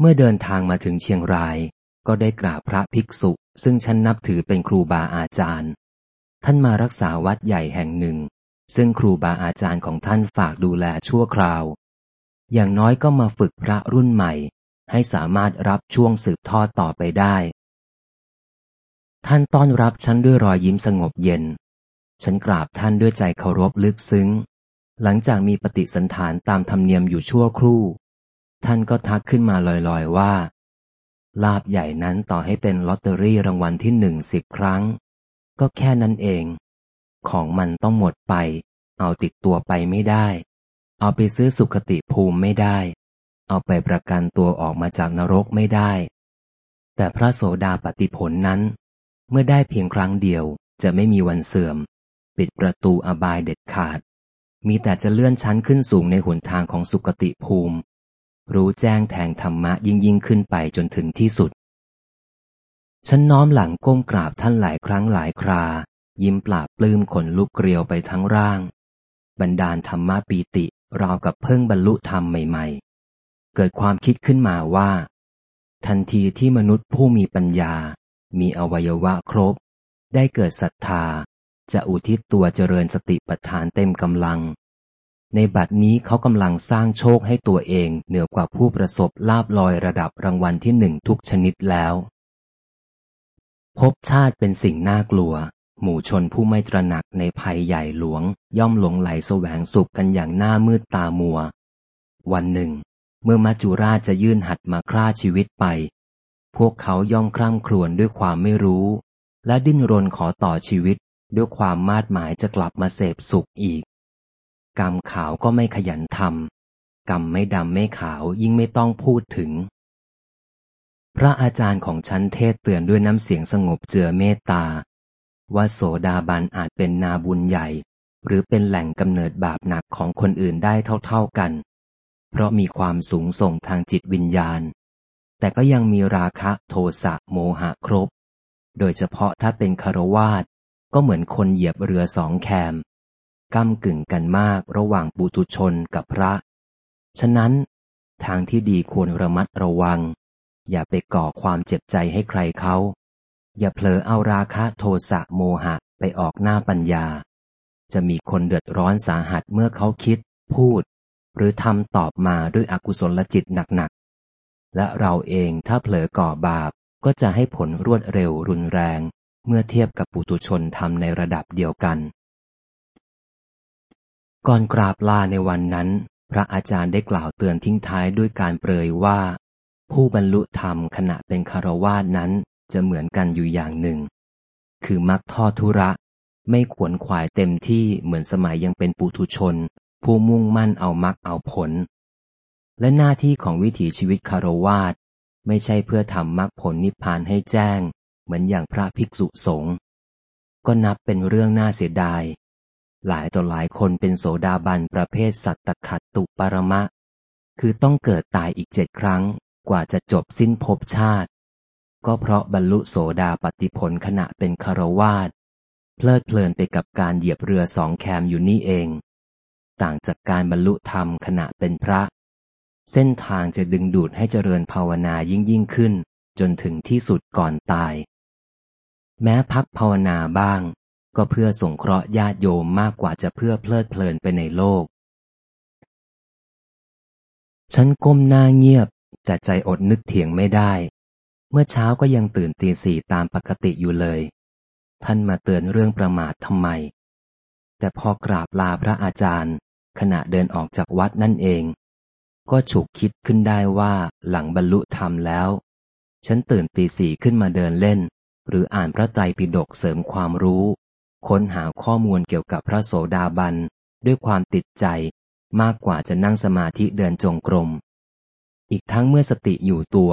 เมื่อเดินทางมาถึงเชียงราย ก็ได้กราบพระภิกษุ ซึ่งฉันนับถือเป็นครูบาอาจารย์ ท่านมารักษาวัดใหญ่แห่งหนึ่ง ซึ่งครูบาอาจารย์ของท่านฝากดูแลชั่วคราว อย่างน้อยก็มาฝึกพระรุ่นใหม่ ให้สามารถรับช่วงสืบทอดต่อไปได้ ท่านต้อนรับฉันด้วยรอยยิ้มสงบเย็น ฉันกราบท่านด้วยใจเคารพลึกซึ้ง หลังจากมีปฏิสันฐานตามธรรมเนียมอยู่ชั่วครู่ ท่านก็ทักขึ้นมาลอยๆว่า ลาบใหญ่นั้นต่อให้เป็นลอตเตอรี่รางวัลที่หนึ่งสิบครั้ง ก็แค่นั้นเอง ของมันต้องหมดไป เอาติดตัวไปไม่ได้ เอาไปซื้อสุขติภูมิไม่ได้ เอาไปประกันตัวออกมาจากนรกไม่ได้ แต่พระโสดาปฏิผลนั้น เมื่อได้เพียงครั้งเดียวจะไม่มีวันเสื่อม ปิดประตูอบายเด็ดขาดมีแต่จะเลื่อนชั้นขึ้นสูงในหนทางของสุคติภูมิ รู้แจ้งแทงธรรมะยิ่งยิ่งขึ้นไปจนถึงที่สุด ฉันน้อมหลังก้มกราบท่านหลายครั้งหลายครา ยิ้มปราบปลื้มขนลุกเกลียวไปทั้งร่าง บรรดาลธรรมะปีติราวกับเพิ่งบรรลุธรรมใหม่ๆ เกิดความคิดขึ้นมาว่า ทันทีที่มนุษย์ผู้มีปัญญา มีอวัยวะครบ ได้เกิดศรัทธา จะอุทิศตัวเจริญสติปัฏฐานเต็มกำลัง ในบัดนี้เขากำลังสร้างโชคให้ตัวเองเหนือกว่าผู้ประสบลาบลอยระดับรางวัลที่หนึ่งทุกชนิดแล้วพบชาติเป็นสิ่งน่ากลัว หมู่ชนผู้ไม่ตระหนักในภัยใหญ่หลวง ย่อมหลงไหลแสวงสุขกันอย่างหน้ามืดตามัว วันหนึ่ง เมื่อมัจจุราชจะยื่นหัดมาฆ่าชีวิตไป พวกเขาย่อมคร่ำครวญด้วยความไม่รู้ และดิ้นรนขอต่อชีวิตด้วยความมาดหมายจะกลับมาเสพสุขอีก กรรมขาวก็ไม่ขยันทำกรรมไม่ดำไม่ขาวยิ่งไม่ต้องพูดถึง พระอาจารย์ของฉันเทศเตือนด้วยน้ำเสียงสงบเจือเมตตา ว่าโสดาบันอาจเป็นนาบุญใหญ่ หรือเป็นแหล่งกำเนิดบาปหนักของคนอื่นได้เท่าๆกัน เพราะมีความสูงส่งทางจิตวิญญาณ แต่ก็ยังมีราคะโทสะโมหะครบ โดยเฉพาะถ้าเป็นคารวาสก็เหมือนคนเหยียบเรือสองแคม ก้ากึ่งกันมากระหว่างปุตุชนกับพระ ฉะนั้น ทางที่ดีควรระมัดระวัง อย่าไปก่อความเจ็บใจให้ใครเขา อย่าเผลอเอาราคะโทสะโมหะไปออกหน้าปัญญา จะมีคนเดือดร้อนสาหัสเมื่อเขาคิด พูด หรือทำตอบมาด้วยอกุศลจิตหนักๆ และเราเองถ้าเผลอก่อบาปก็จะให้ผลรวดเร็วรุนแรง เมื่อเทียบกับปุตุชนทำในระดับเดียวกัน ก่อนกราบลาในวันนั้น พระอาจารย์ได้กล่าวเตือนทิ้งท้ายด้วยการเปรยว่า ผู้บรรลุธรรมขณะเป็นคารวาสนั้นจะเหมือนกันอยู่อย่างหนึ่ง คือมักทอธุระ ไม่ขวนขวายเต็มที่เหมือนสมัยยังเป็นปุถุชน ผู้มุ่งมั่นเอามักเอาผล และหน้าที่ของวิถีชีวิตคารวาสไม่ใช่เพื่อทำมรรคผลนิพพานให้แจ้ง เหมือนอย่างพระภิกษุสงฆ์ก็นับเป็นเรื่องน่าเสียดาย หลายต่อหลายคนเป็นโสดาบันประเภทสัตตขัดตุปรมะ คือต้องเกิดตายอีกเจ็ดครั้ง กว่าจะจบสิ้นภพชาติ ก็เพราะบรรลุโสดาปฏิผลขณะเป็นคารวาสเพลิดเพลินไปกับการเหยียบเรือสองแคมอยู่นี่เอง ต่างจากการบรรลุธรรมขณะเป็นพระ เส้นทางจะดึงดูดให้เจริญภาวนายิ่งยิ่งขึ้น จนถึงที่สุดก่อนตาย แม้พักภาวนาบ้าง ก็เพื่อสงเคราะห์ญาติโยมมากกว่าจะเพื่อเพลิดเพลินไปในโลก ฉันก้มหน้าเงียบ แต่ใจอดนึกเถียงไม่ได้ เมื่อเช้าก็ยังตื่นตีสี่ตามปกติอยู่เลย ท่านมาเตือนเรื่องประมาททำไม แต่พอกราบลาพระอาจารย์ ขณะเดินออกจากวัดนั่นเอง ก็ฉุกคิดขึ้นได้ว่าหลังบรรลุธรรมแล้ว ฉันตื่นตีสี่ขึ้นมาเดินเล่น หรืออ่านพระไตรปิฎกเสริมความรู้ ค้นหาข้อมูลเกี่ยวกับพระโสดาบันด้วยความติดใจมากกว่าจะนั่งสมาธิเดินจงกรม อีกทั้งเมื่อสติอยู่ตัว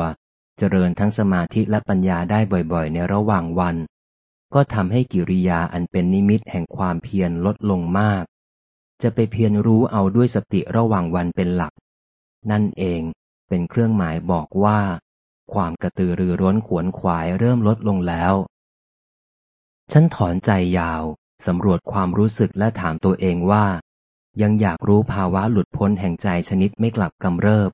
เจริญทั้งสมาธิและปัญญาได้บ่อยๆ ในระหว่างวัน ก็ทำให้กิริยาอันเป็นนิมิตแห่งความเพียรลดลงมาก จะไปเพียรรู้เอาด้วยสติระหว่างวันเป็นหลัก นั่นเองเป็นเครื่องหมายบอกว่า ความกระตือรือร้นขวนขวายเริ่มลดลงแล้ว ฉันถอนใจยาว สำรวจความรู้สึกและถามตัวเองว่า ยังอยากรู้ภาวะหลุดพ้นแห่งใจชนิดไม่กลับกำเริบ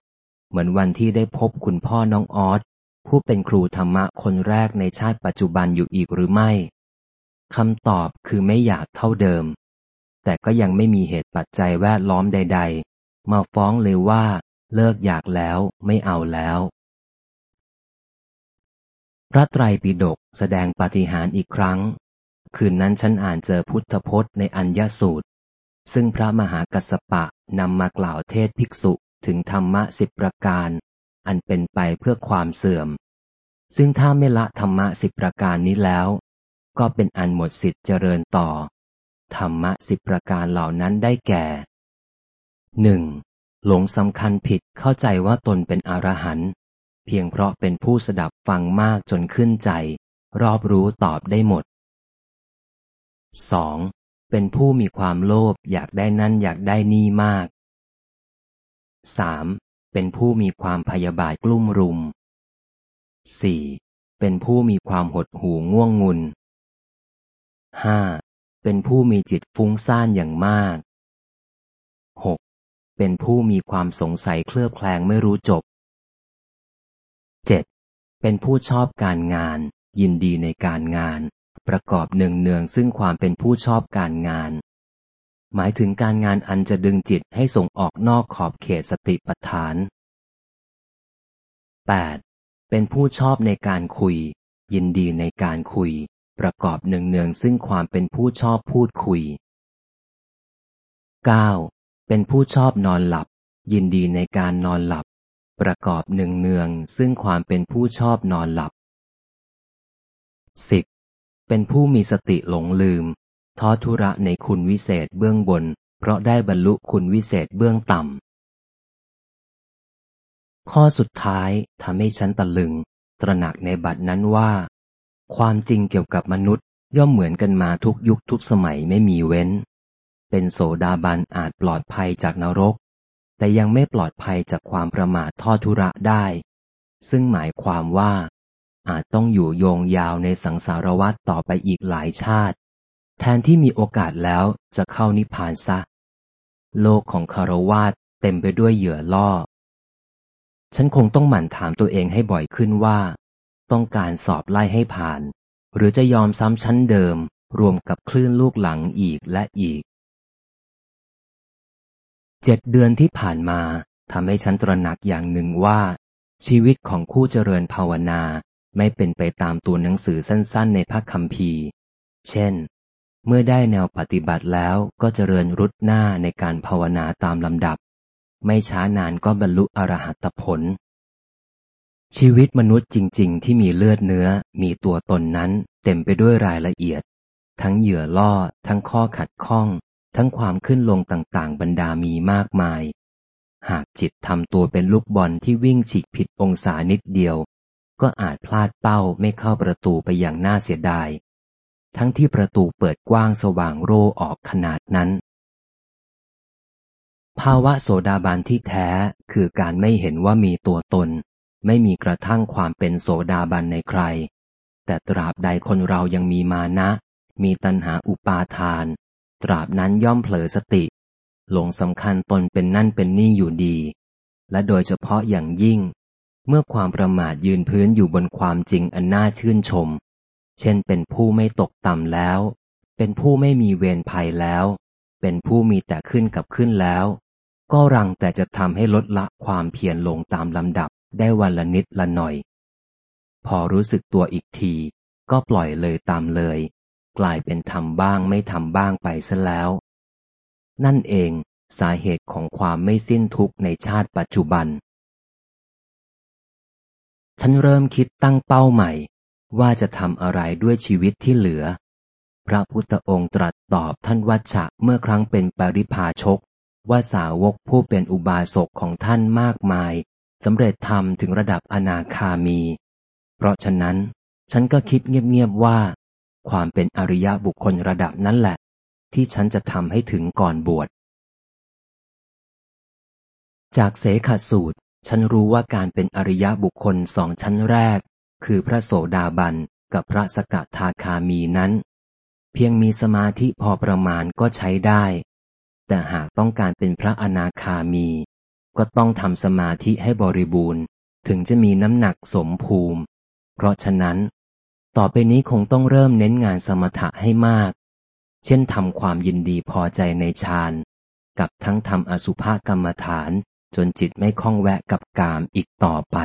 เหมือนวันที่ได้พบคุณพ่อน้องออสผู้เป็นครูธรรมะคนแรกในชาติปัจจุบันอยู่อีกหรือไม่คำตอบคือไม่อยากเท่าเดิม แต่ก็ยังไม่มีเหตุปัจจัยแวดล้อมใด ๆ มาฟ้องเลยว่า เลิกอยากแล้วไม่เอาแล้ว พระไตรปิฎกแสดงปาฏิหาริย์อีกครั้ง คืนนั้นฉันอ่านเจอพุทธพจน์ในอัญญสูตร ซึ่งพระมหากัสสปะนำมากล่าวเทศภิกษุถึงธรรมะสิบประการ อันเป็นไปเพื่อความเสื่อม ซึ่งถ้าไม่ละธรรมะสิบประการนี้แล้ว ก็เป็นอันหมดสิทธิ์เจริญต่อ ธรรมะสิบประการเหล่านั้นได้แก่หนึ่งหลงสำคัญผิดเข้าใจว่าตนเป็นอรหันต์เพียงเพราะเป็นผู้สดับฟังมากจนขึ้นใจ รอบรู้ตอบได้หมด 2. เป็นผู้มีความโลภอยากได้นั่นอยากได้นี่มาก 3. เป็นผู้มีความพยาบาทกลุ่มรุม 4. เป็นผู้มีความหดหู่ง่วงงุน 5. เป็นผู้มีจิตฟุ้งซ่านอย่างมาก 6. เป็นผู้มีความสงสัยเคลือบแคลงไม่รู้จบ 7. เป็นผู้ชอบการงาน ยินดีในการงาน ประกอบเนืองเนืองซึ่งความเป็นผู้ชอบการงาน หมายถึงการงานอันจะดึงจิตให้ส่งออกนอกขอบเขตสติปัฏฐาน 8. เป็นผู้ชอบในการคุย ยินดีในการคุย ประกอบเนืองซึ่งความเป็นผู้ชอบพูดคุย 9. เป็นผู้ชอบนอนหลับ ยินดีในการนอนหลับ ประกอบเนืองซึ่งความเป็นผู้ชอบนอนหลับ 10. เป็นผู้มีสติหลงลืม ท้อทุระในคุณวิเศษเบื้องบน เพราะได้บรรลุคุณวิเศษเบื้องต่ำ ข้อสุดท้ายทำให้ฉันตะลึง ตระหนักในบัดนั้นว่า ความจริงเกี่ยวกับมนุษย์ย่อมเหมือนกันมาทุกยุคทุกสมัยไม่มีเว้น เป็นโสดาบันอาจปลอดภัยจากนรก แต่ยังไม่ปลอดภัยจากความประมาททอทุระได้ ซึ่งหมายความว่า อาจต้องอยู่โยงยาวในสังสารวัฏต่อไปอีกหลายชาติ แทนที่มีโอกาสแล้วจะเข้านิพพานซะ โลกของคารวาสเต็มไปด้วยเหยื่อล่อ ฉันคงต้องหมั่นถามตัวเองให้บ่อยขึ้นว่า ต้องการสอบไล่ให้ผ่าน หรือจะยอมซ้ำชั้นเดิม รวมกับคลื่นลูกหลังอีกและอีกเจ็ดเดือนที่ผ่านมาทำให้ฉันตระหนักอย่างหนึ่งว่า ชีวิตของคู่เจริญภาวนา ไม่เป็นไปตามตัวหนังสือสั้น ๆ ในพระคัมภีร์เช่น เมื่อได้แนวปฏิบัติแล้วก็เจริญรุดหน้าในการภาวนาตามลำดับ ไม่ช้านานก็บรรลุอรหัตผล ชีวิตมนุษย์จริง ๆ ที่มีเลือดเนื้อ มีตัวตนนั้นเต็มไปด้วยรายละเอียด ทั้งเหยื่อล่อ ทั้งข้อขัดข้อง ทั้งความขึ้นลงต่างๆ บรรดามีมากมาย หากจิตทำตัวเป็นลูกบอลที่วิ่งฉีกผิดองศานิดเดียว ก็อาจพลาดเป้าไม่เข้าประตูไปอย่างน่าเสียดาย ทั้งที่ประตูเปิดกว้างสว่างโรออกขนาดนั้น ภาวะโสดาบันที่แท้คือการไม่เห็นว่ามีตัวตน ไม่มีกระทั่งความเป็นโสดาบันในใคร แต่ตราบใดคนเรายังมีมานะ มีตัณหาอุปาทาน ตราบนั้นย่อมเผลอสติ หลงสำคัญตนเป็นนั่นเป็นนี่อยู่ดี และโดยเฉพาะอย่างยิ่ง เมื่อความประมาทยืนพื้นอยู่บนความจริงอันน่าชื่นชม เช่นเป็นผู้ไม่ตกต่ำแล้ว เป็นผู้ไม่มีเวรภัยแล้ว เป็นผู้มีแต่ขึ้นกับขึ้นแล้ว ก็รังแต่จะทำให้ลดละความเพียรลงตามลำดับได้วันละนิดละหน่อย พอรู้สึกตัวอีกที ก็ปล่อยเลยตามเลย กลายเป็นทำบ้างไม่ทำบ้างไปซะแล้ว นั่นเองสาเหตุของความไม่สิ้นทุกข์ในชาติปัจจุบัน ฉันเริ่มคิดตั้งเป้าใหม่ ว่าจะทำอะไรด้วยชีวิตที่เหลือ พระพุทธองค์ตรัสตอบท่านวัชชะเมื่อครั้งเป็นปริพาชก ว่าสาวกผู้เป็นอุบาสกของท่านมากมายสำเร็จธรรมถึงระดับอนาคามี เพราะฉะนั้น ฉันก็คิดเงียบๆว่า ความเป็นอริยบุคคลระดับนั้นแหละ ที่ฉันจะทำให้ถึงก่อนบวชจากเสขสูตร ฉันรู้ว่าการเป็นอริยบุคคลสองชั้นแรก คือพระโสดาบันกับพระสกทาคามีนั้น เพียงมีสมาธิพอประมาณก็ใช้ได้ แต่หากต้องการเป็นพระอนาคามี ก็ต้องทำสมาธิให้บริบูรณ์ ถึงจะมีน้ำหนักสมภูมิ เพราะฉะนั้น ต่อไปนี้คงต้องเริ่มเน้นงานสมถะให้มาก เช่นทำความยินดีพอใจในฌานกับทั้งทำอสุภกรรมฐาน จนจิตไม่คล้องแวะกับกามอีกต่อไป